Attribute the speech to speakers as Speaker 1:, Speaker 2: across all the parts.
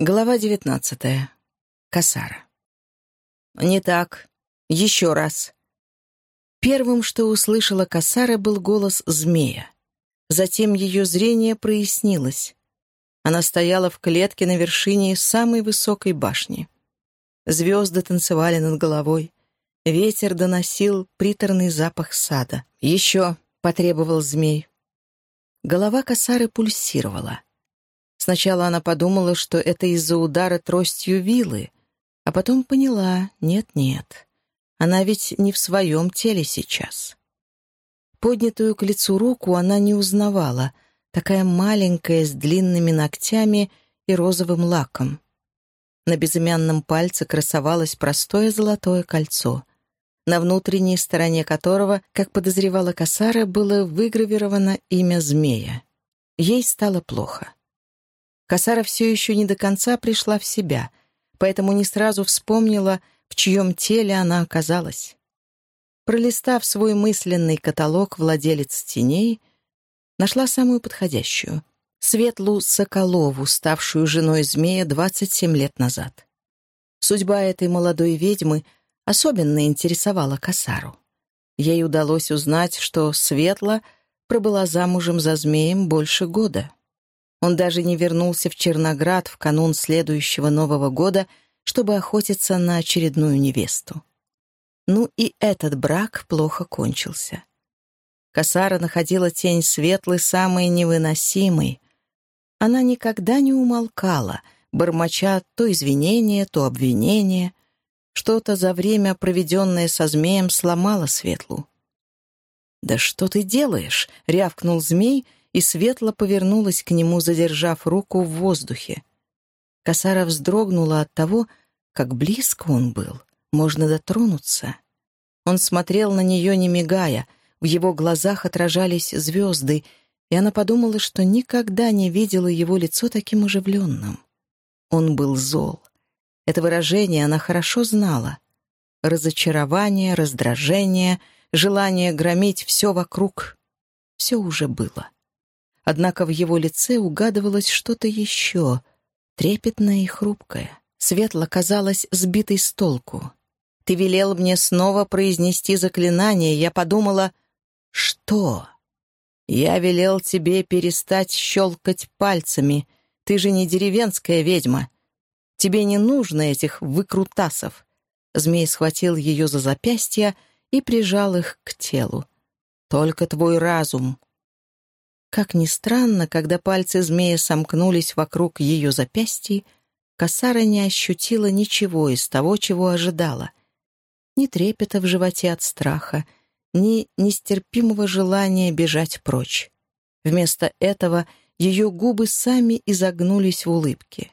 Speaker 1: Глава девятнадцатая. Касара. «Не так. Еще раз». Первым, что услышала Касара, был голос змея. Затем ее зрение прояснилось. Она стояла в клетке на вершине самой высокой башни. Звезды танцевали над головой. Ветер доносил приторный запах сада. «Еще», — потребовал змей. Голова Касары пульсировала. Сначала она подумала, что это из-за удара тростью вилы, а потом поняла — нет-нет, она ведь не в своем теле сейчас. Поднятую к лицу руку она не узнавала, такая маленькая, с длинными ногтями и розовым лаком. На безымянном пальце красовалось простое золотое кольцо, на внутренней стороне которого, как подозревала Касара, было выгравировано имя змея. Ей стало плохо. Касара все еще не до конца пришла в себя, поэтому не сразу вспомнила, в чьем теле она оказалась. Пролистав свой мысленный каталог «Владелец теней», нашла самую подходящую — Светлу Соколову, ставшую женой змея 27 лет назад. Судьба этой молодой ведьмы особенно интересовала Касару. Ей удалось узнать, что Светла пробыла замужем за змеем больше года. Он даже не вернулся в Черноград в канун следующего Нового года, чтобы охотиться на очередную невесту. Ну и этот брак плохо кончился. Касара находила тень светлой самой невыносимой. Она никогда не умолкала, бормоча то извинения, то обвинения. Что-то за время, проведенное со змеем, сломало светлу. «Да что ты делаешь?» — рявкнул змей — и светло повернулась к нему, задержав руку в воздухе. Косара вздрогнула от того, как близко он был, можно дотронуться. Он смотрел на нее, не мигая, в его глазах отражались звезды, и она подумала, что никогда не видела его лицо таким оживленным. Он был зол. Это выражение она хорошо знала. Разочарование, раздражение, желание громить все вокруг — все уже было. Однако в его лице угадывалось что-то еще, трепетное и хрупкое. Светло казалось сбитой с толку. «Ты велел мне снова произнести заклинание. Я подумала, что?» «Я велел тебе перестать щелкать пальцами. Ты же не деревенская ведьма. Тебе не нужно этих выкрутасов». Змей схватил ее за запястья и прижал их к телу. «Только твой разум, как ни странно, когда пальцы змея сомкнулись вокруг ее запястья, Касара не ощутила ничего из того, чего ожидала. Ни трепета в животе от страха, ни нестерпимого желания бежать прочь. Вместо этого ее губы сами изогнулись в улыбке.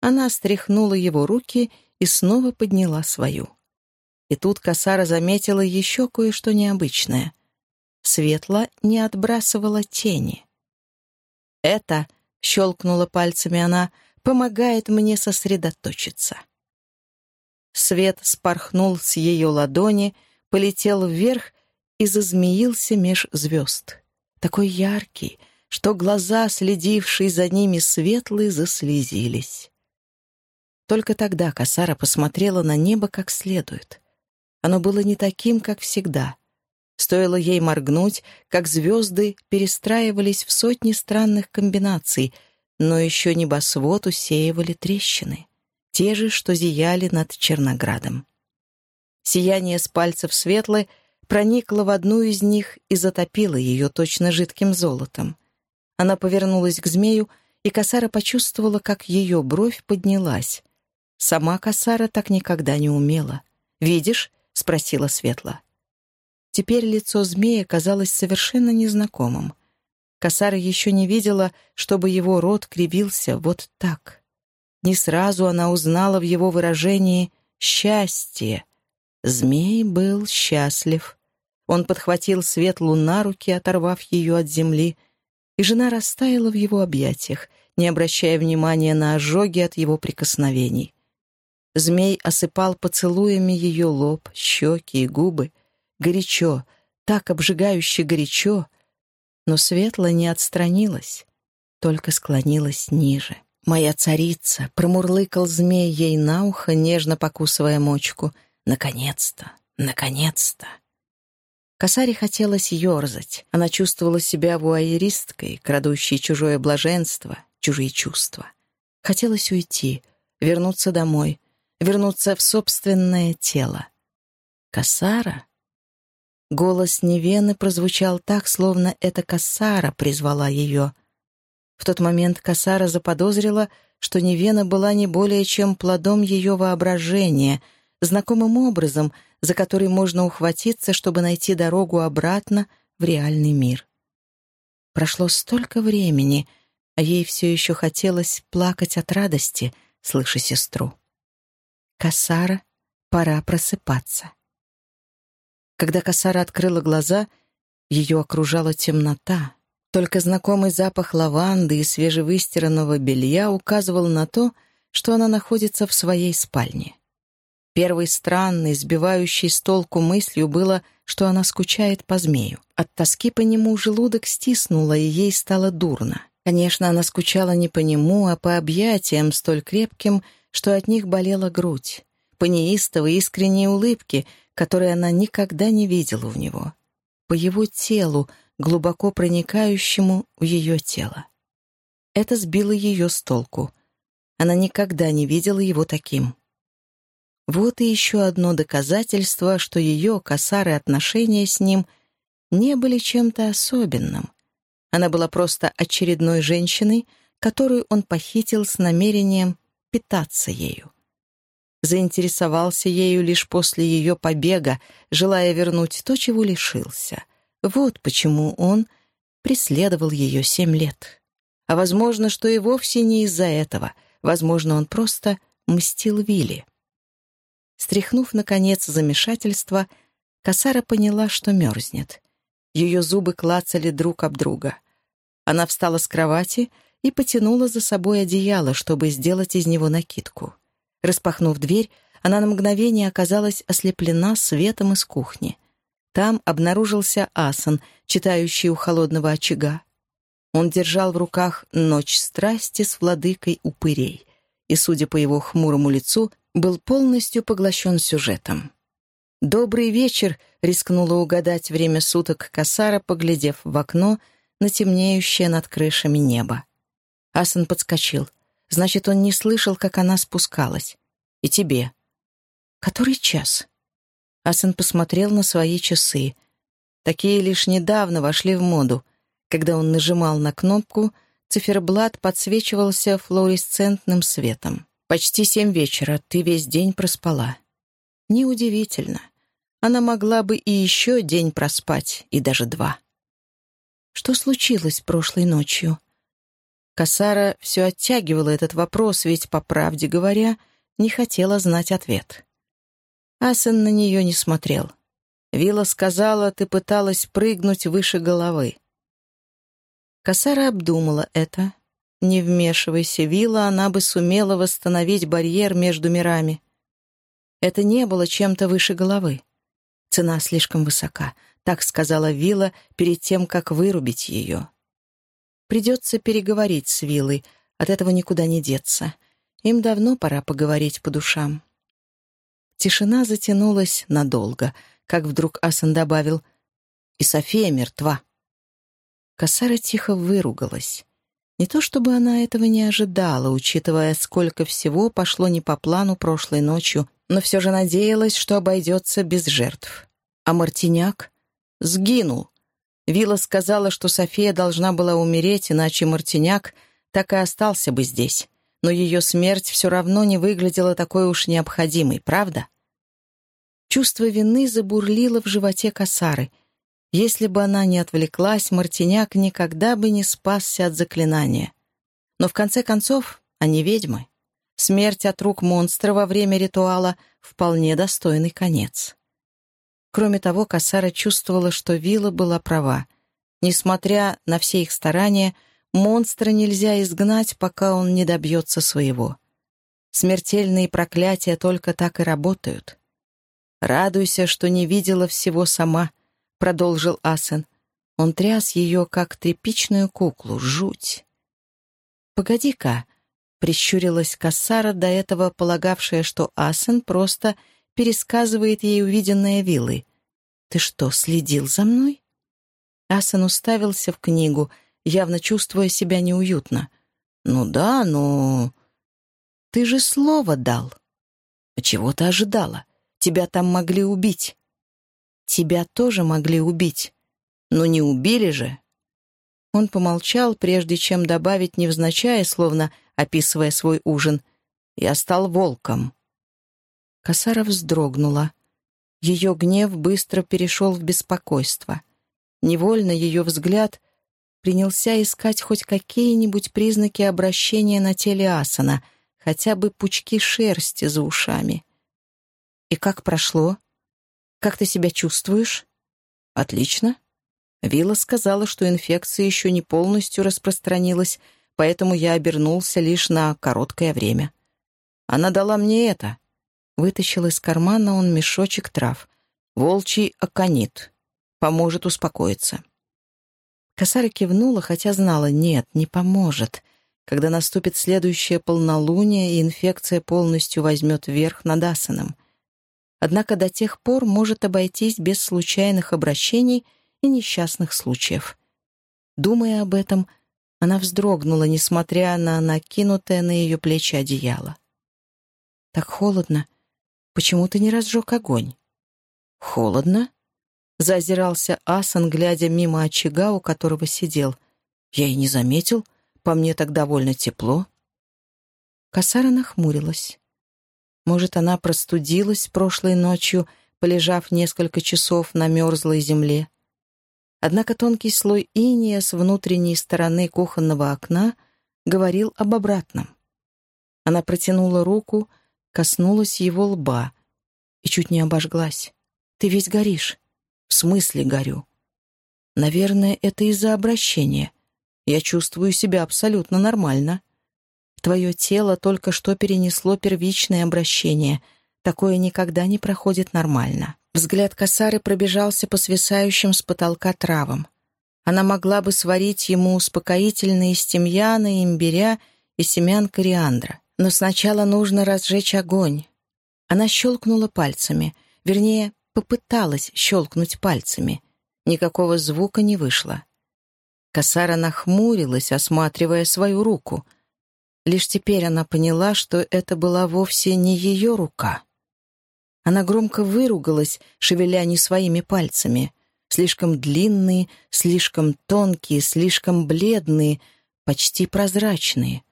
Speaker 1: Она стряхнула его руки и снова подняла свою. И тут Касара заметила еще кое-что необычное — Светла не отбрасывала тени. «Это», — щелкнула пальцами она, — «помогает мне сосредоточиться». Свет спорхнул с ее ладони, полетел вверх и зазмеился меж звезд. Такой яркий, что глаза, следившие за ними светлые, заслезились. Только тогда Касара посмотрела на небо как следует. Оно было не таким, как всегда — Стоило ей моргнуть, как звезды перестраивались в сотни странных комбинаций, но еще небосвод усеивали трещины, те же, что зияли над Черноградом. Сияние с пальцев светлы проникло в одну из них и затопило ее точно жидким золотом. Она повернулась к змею, и Касара почувствовала, как ее бровь поднялась. Сама Касара так никогда не умела. «Видишь?» — спросила Светла. Теперь лицо змея казалось совершенно незнакомым. Косара еще не видела, чтобы его рот кривился вот так. Не сразу она узнала в его выражении «счастье». Змей был счастлив. Он подхватил Светлу на руки, оторвав ее от земли, и жена растаяла в его объятиях, не обращая внимания на ожоги от его прикосновений. Змей осыпал поцелуями ее лоб, щеки и губы, горячо, так обжигающе горячо, но Светла не отстранилась, только склонилась ниже. «Моя царица!» — промурлыкал змей ей на ухо, нежно покусывая мочку. «Наконец-то! Наконец-то!» Косаре хотелось ерзать. Она чувствовала себя вуайеристкой, крадущей чужое блаженство, чужие чувства. Хотелось уйти, вернуться домой, вернуться в собственное тело. Касара? Голос Невены прозвучал так, словно это Касара призвала ее. В тот момент Касара заподозрила, что Невена была не более чем плодом ее воображения, знакомым образом — за который можно ухватиться, чтобы найти дорогу обратно в реальный мир. Прошло столько времени, а ей все еще хотелось плакать от радости, слыша сестру. «Касара, пора просыпаться». Когда Касара открыла глаза, ее окружала темнота. Только знакомый запах лаванды и свежевыстиранного белья указывал на то, что она находится в своей спальне. Первой странной, сбивающей с толку мыслью было, что она скучает по змею. От тоски по нему желудок стиснуло, и ей стало дурно. Конечно, она скучала не по нему, а по объятиям столь крепким, что от них болела грудь, по неистовой искренней улыбке, которой она никогда не видела у него, по его телу, глубоко проникающему в ее тело. Это сбило ее с толку. Она никогда не видела его таким. Вот и еще одно доказательство, что ее косары отношения с ним не были чем-то особенным. Она была просто очередной женщиной, которую он похитил с намерением питаться ею. Заинтересовался ею лишь после ее побега, желая вернуть то, чего лишился. Вот почему он преследовал ее семь лет. А возможно, что и вовсе не из-за этого. Возможно, он просто мстил Вилли. Стряхнув, наконец, замешательство, Касара поняла, что мерзнет. Ее зубы клацали друг об друга. Она встала с кровати и потянула за собой одеяло, чтобы сделать из него накидку. Распахнув дверь, она на мгновение оказалась ослеплена светом из кухни. Там обнаружился Асан, читающий у холодного очага. Он держал в руках «Ночь страсти» с владыкой упырей, и, судя по его хмурому лицу, был полностью поглощен сюжетом. «Добрый вечер!» — рискнула угадать время суток Касара, поглядев в окно на темнеющее над крышами небо. Асан подскочил. Значит, он не слышал, как она спускалась. «И тебе». «Который час?» Асан посмотрел на свои часы. Такие лишь недавно вошли в моду. Когда он нажимал на кнопку, циферблат подсвечивался флуоресцентным светом. Почти семь вечера, ты весь день проспала. Неудивительно. Она могла бы и еще день проспать, и даже два. Что случилось прошлой ночью? Касара все оттягивала этот вопрос, ведь, по правде говоря, не хотела знать ответ. Асен на нее не смотрел. Вилла сказала, ты пыталась прыгнуть выше головы. Касара обдумала это, не вмешивайся, Вилла, она бы сумела восстановить барьер между мирами. Это не было чем-то выше головы. Цена слишком высока, так сказала Вилла перед тем, как вырубить ее. Придется переговорить с Виллой, от этого никуда не деться. Им давно пора поговорить по душам. Тишина затянулась надолго, как вдруг Асан добавил «И София мертва». Косара тихо выругалась. Не то чтобы она этого не ожидала, учитывая, сколько всего пошло не по плану прошлой ночью, но все же надеялась, что обойдется без жертв. А Мартиняк сгинул. Вилла сказала, что София должна была умереть, иначе Мартиняк так и остался бы здесь. Но ее смерть все равно не выглядела такой уж необходимой, правда? Чувство вины забурлило в животе косары — если бы она не отвлеклась, Мартиняк никогда бы не спасся от заклинания. Но в конце концов, они ведьмы. Смерть от рук монстра во время ритуала — вполне достойный конец. Кроме того, Кассара чувствовала, что Вилла была права. Несмотря на все их старания, монстра нельзя изгнать, пока он не добьется своего. Смертельные проклятия только так и работают. Радуйся, что не видела всего сама —— продолжил Асен. Он тряс ее, как тряпичную куклу. Жуть. «Погоди-ка, Прищурилась Кассара, до этого полагавшая, что Асен просто пересказывает ей увиденное виллой. «Ты что, следил за мной?» Асен уставился в книгу, явно чувствуя себя неуютно. «Ну да, но...» «Ты же слово дал». «Чего ты ожидала? Тебя там могли убить». «Тебя тоже могли убить. Но не убили же». Он помолчал, прежде чем добавить невзначай, словно описывая свой ужин. «Я стал волком». Косара вздрогнула. Ее гнев быстро перешел в беспокойство. Невольно ее взгляд принялся искать хоть какие-нибудь признаки обращения на теле Асана, хотя бы пучки шерсти за ушами. «И как прошло? Как ты себя чувствуешь?» «Отлично». Вилла сказала, что инфекция еще не полностью распространилась, поэтому я обернулся лишь на короткое время. Она дала мне это. Вытащил из кармана он мешочек трав. Волчий аконит. Поможет успокоиться. Косара кивнула, хотя знала, нет, не поможет. Когда наступит следующее полнолуние, и инфекция полностью возьмет верх над Асаном. Однако до тех пор может обойтись без случайных обращений и несчастных случаев. Думая об этом, она вздрогнула, несмотря на накинутое на ее плечи одеяло. «Так холодно. Почему ты не разжег огонь?» «Холодно?» — зазирался Асан, глядя мимо очага, у которого сидел. «Я и не заметил. По мне так довольно тепло». Косара нахмурилась. Может, она простудилась прошлой ночью, полежав несколько часов на мерзлой земле. Однако тонкий слой иния с внутренней стороны кухонного окна говорил об обратном. Она протянула руку, коснулась его лба и чуть не обожглась. «Ты весь горишь». «В смысле горю?» «Наверное, это из-за обращения. Я чувствую себя абсолютно нормально. Твое тело только что перенесло первичное обращение. Такое никогда не проходит нормально». Взгляд косары пробежался по свисающим с потолка травам. Она могла бы сварить ему успокоительные из тимьяна, имбиря и семян кориандра. Но сначала нужно разжечь огонь. Она щелкнула пальцами, вернее, попыталась щелкнуть пальцами. Никакого звука не вышло. Косара нахмурилась, осматривая свою руку. Лишь теперь она поняла, что это была вовсе не ее рука. Она громко выругалась, шевеля не своими пальцами. Слишком длинные, слишком тонкие, слишком бледные, почти прозрачные.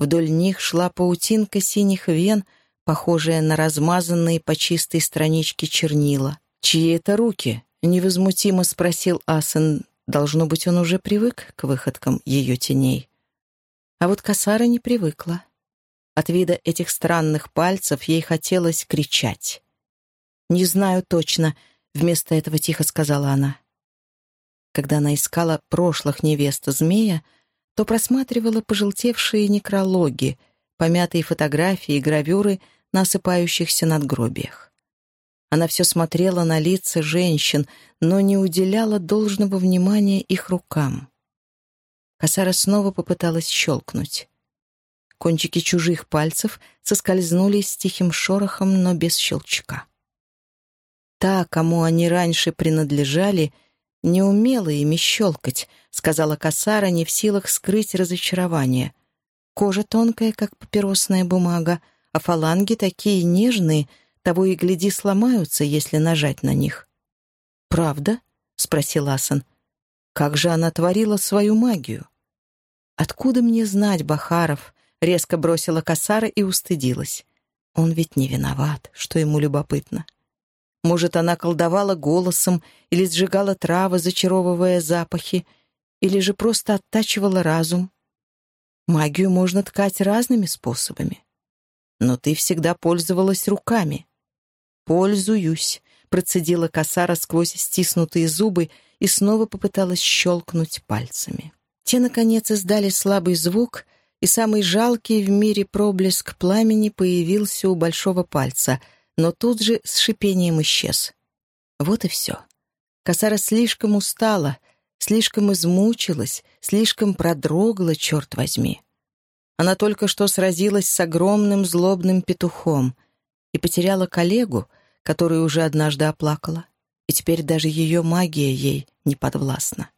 Speaker 1: Вдоль них шла паутинка синих вен, похожая на размазанные по чистой страничке чернила. «Чьи это руки?» — невозмутимо спросил Асен. Должно быть, он уже привык к выходкам ее теней. А вот Касара не привыкла. От вида этих странных пальцев ей хотелось кричать. «Не знаю точно», — вместо этого тихо сказала она. Когда она искала прошлых невест змея, то просматривала пожелтевшие некрологи, помятые фотографии и гравюры на осыпающихся надгробиях. Она все смотрела на лица женщин, но не уделяла должного внимания их рукам. Косара снова попыталась щелкнуть. Кончики чужих пальцев соскользнули с тихим шорохом, но без щелчка. Та, кому они раньше принадлежали, не умела ими щелкать, сказала Касара, не в силах скрыть разочарование. Кожа тонкая, как папиросная бумага, а фаланги такие нежные, того и гляди сломаются, если нажать на них. «Правда?» — спросил Асан. «Как же она творила свою магию?» «Откуда мне знать, Бахаров?» Резко бросила косара и устыдилась. Он ведь не виноват, что ему любопытно. Может, она колдовала голосом или сжигала травы, зачаровывая запахи, или же просто оттачивала разум. Магию можно ткать разными способами. Но ты всегда пользовалась руками. «Пользуюсь», — процедила косара сквозь стиснутые зубы и снова попыталась щелкнуть пальцами. Те, наконец, издали слабый звук, и самый жалкий в мире проблеск пламени появился у большого пальца, но тут же с шипением исчез. Вот и все. Косара слишком устала, слишком измучилась, слишком продрогла, черт возьми. Она только что сразилась с огромным злобным петухом и потеряла коллегу, которую уже однажды оплакала, и теперь даже ее магия ей не подвластна.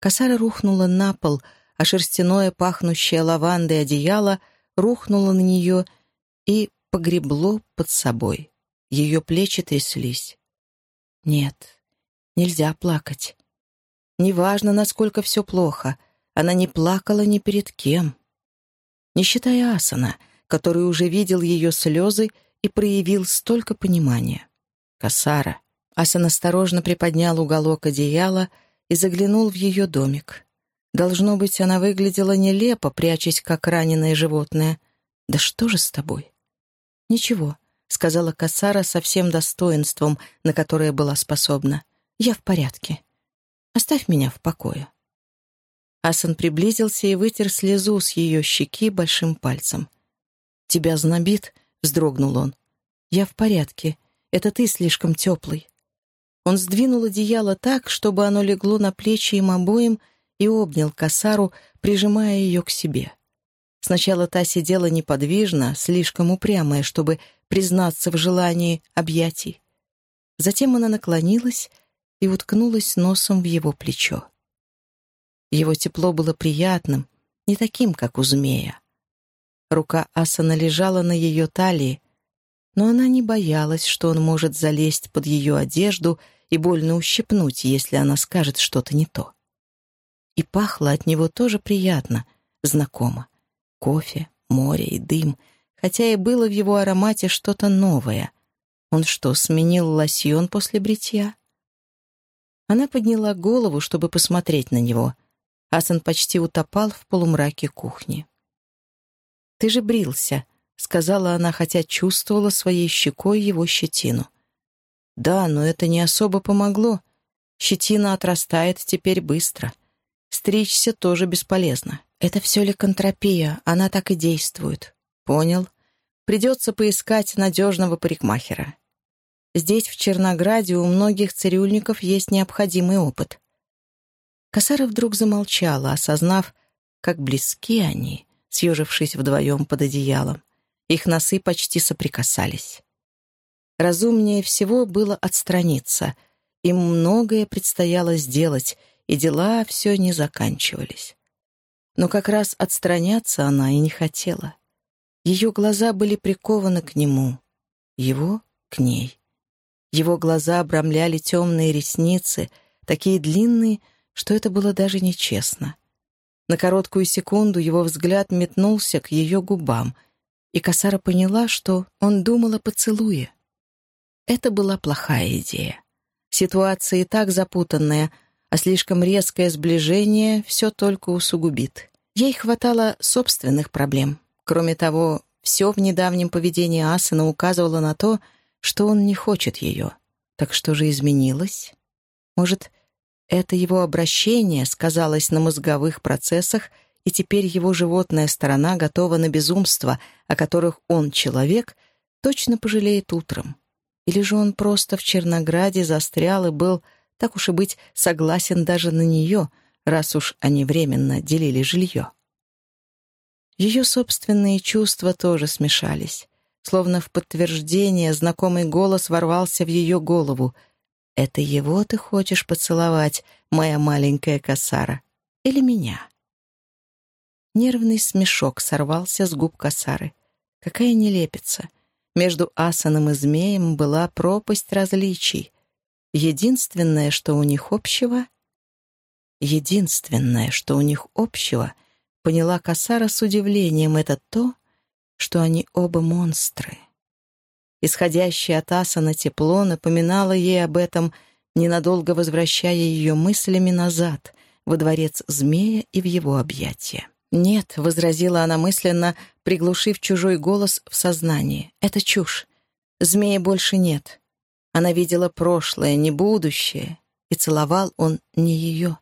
Speaker 1: Косара рухнула на пол, а шерстяное, пахнущее лавандой одеяло рухнуло на нее и погребло под собой. Ее плечи тряслись. Нет, нельзя плакать. Неважно, насколько все плохо, она не плакала ни перед кем. Не считая Асана, который уже видел ее слезы и проявил столько понимания. Касара. Асан осторожно приподнял уголок одеяла и заглянул в ее домик. Должно быть, она выглядела нелепо, прячась, как раненое животное. «Да что же с тобой?» «Ничего», — сказала Касара со всем достоинством, на которое была способна. «Я в порядке. Оставь меня в покое». Асан приблизился и вытер слезу с ее щеки большим пальцем. «Тебя знобит?» — вздрогнул он. «Я в порядке. Это ты слишком теплый». Он сдвинул одеяло так, чтобы оно легло на плечи им обоим, и обнял косару, прижимая ее к себе. Сначала та сидела неподвижно, слишком упрямая, чтобы признаться в желании объятий. Затем она наклонилась и уткнулась носом в его плечо. Его тепло было приятным, не таким, как у змея. Рука Асана лежала на ее талии, но она не боялась, что он может залезть под ее одежду и больно ущипнуть, если она скажет что-то не то. И пахло от него тоже приятно, знакомо. Кофе, море и дым, хотя и было в его аромате что-то новое. Он что, сменил лосьон после бритья? Она подняла голову, чтобы посмотреть на него. Асан почти утопал в полумраке кухни. «Ты же брился», — сказала она, хотя чувствовала своей щекой его щетину. «Да, но это не особо помогло. Щетина отрастает теперь быстро. Стричься тоже бесполезно. Это все ликантропия, она так и действует. Понял? Придется поискать надежного парикмахера. Здесь, в Чернограде, у многих цирюльников есть необходимый опыт. Косара вдруг замолчала, осознав, как близки они, съежившись вдвоем под одеялом. Их носы почти соприкасались. Разумнее всего было отстраниться. Им многое предстояло сделать, и дела все не заканчивались. Но как раз отстраняться она и не хотела. Ее глаза были прикованы к нему, его — к ней. Его глаза обрамляли темные ресницы, такие длинные, что это было даже нечестно. На короткую секунду его взгляд метнулся к ее губам, и Касара поняла, что он думал о поцелуе. Это была плохая идея. Ситуация и так запутанная — а слишком резкое сближение все только усугубит. Ей хватало собственных проблем. Кроме того, все в недавнем поведении Асана указывало на то, что он не хочет ее. Так что же изменилось? Может, это его обращение сказалось на мозговых процессах, и теперь его животная сторона готова на безумства, о которых он, человек, точно пожалеет утром. Или же он просто в Чернограде застрял и был так уж и быть, согласен даже на нее, раз уж они временно делили жилье. Ее собственные чувства тоже смешались. Словно в подтверждение знакомый голос ворвался в ее голову. «Это его ты хочешь поцеловать, моя маленькая косара? Или меня?» Нервный смешок сорвался с губ косары. Какая нелепица! Между асаном и змеем была пропасть различий — Единственное, что у них общего... Единственное, что у них общего, поняла Касара с удивлением, это то, что они оба монстры. Исходящее от Асана тепло напоминало ей об этом, ненадолго возвращая ее мыслями назад, во дворец змея и в его объятия. «Нет», — возразила она мысленно, приглушив чужой голос в сознании, — «это чушь. Змея больше нет. Она видела прошлое, не будущее, и целовал он не ее.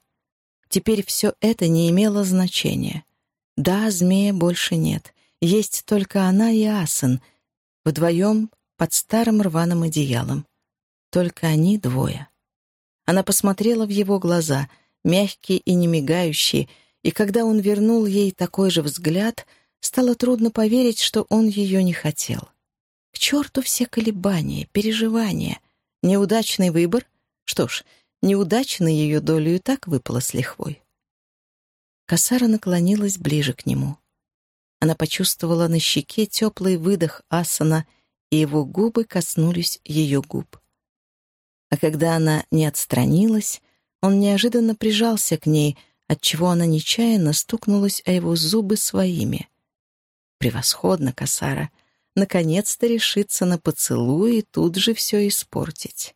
Speaker 1: Теперь все это не имело значения. Да, змея больше нет. Есть только она и Асан, вдвоем под старым рваным одеялом. Только они двое. Она посмотрела в его глаза, мягкие и не мигающие, и когда он вернул ей такой же взгляд, стало трудно поверить, что он ее не хотел. К черту все колебания, переживания. Неудачный выбор? Что ж, неудачно ее долю и так выпало с лихвой. Косара наклонилась ближе к нему. Она почувствовала на щеке теплый выдох Асана, и его губы коснулись ее губ. А когда она не отстранилась, он неожиданно прижался к ней, отчего она нечаянно стукнулась о его зубы своими. Превосходно, Касара. Наконец-то решиться на поцелуй и тут же все испортить.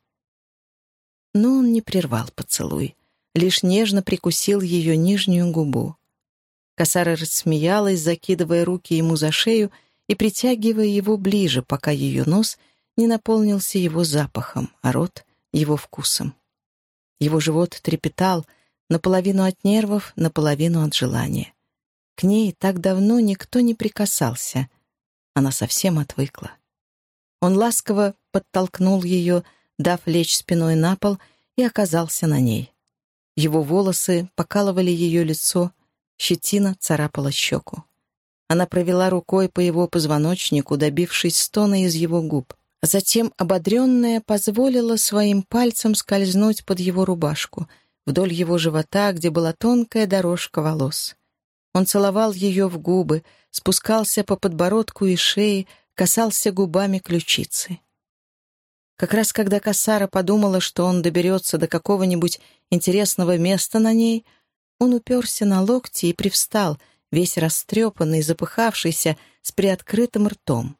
Speaker 1: Но он не прервал поцелуй, лишь нежно прикусил ее нижнюю губу. Касара рассмеялась, закидывая руки ему за шею и притягивая его ближе, пока ее нос не наполнился его запахом, а рот — его вкусом. Его живот трепетал, наполовину от нервов, наполовину от желания. К ней так давно никто не прикасался. Она совсем отвыкла. Он ласково подтолкнул ее, дав лечь спиной на пол, и оказался на ней. Его волосы покалывали ее лицо, щетина царапала щеку. Она провела рукой по его позвоночнику, добившись стона из его губ. Затем, ободренная, позволила своим пальцам скользнуть под его рубашку, вдоль его живота, где была тонкая дорожка волос. Он целовал ее в губы, спускался по подбородку и шее, касался губами ключицы. Как раз когда Касара подумала, что он доберется до какого-нибудь интересного места на ней, он уперся на локти и привстал, весь растрепанный, запыхавшийся, с приоткрытым ртом.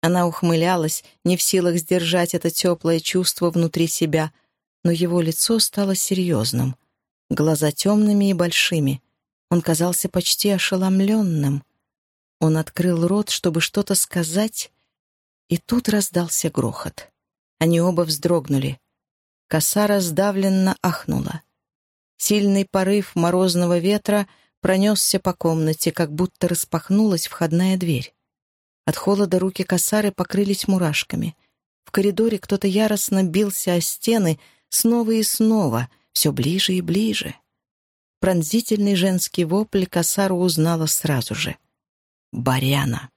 Speaker 1: Она ухмылялась, не в силах сдержать это теплое чувство внутри себя, но его лицо стало серьезным, глаза темными и большими. Он казался почти ошеломленным. Он открыл рот, чтобы что-то сказать, и тут раздался грохот. Они оба вздрогнули. Коса раздавленно ахнула. Сильный порыв морозного ветра пронесся по комнате, как будто распахнулась входная дверь. От холода руки косары покрылись мурашками. В коридоре кто-то яростно бился о стены снова и снова, все ближе и ближе. Пронзительный женский вопль косару узнала сразу же. «Баряна!»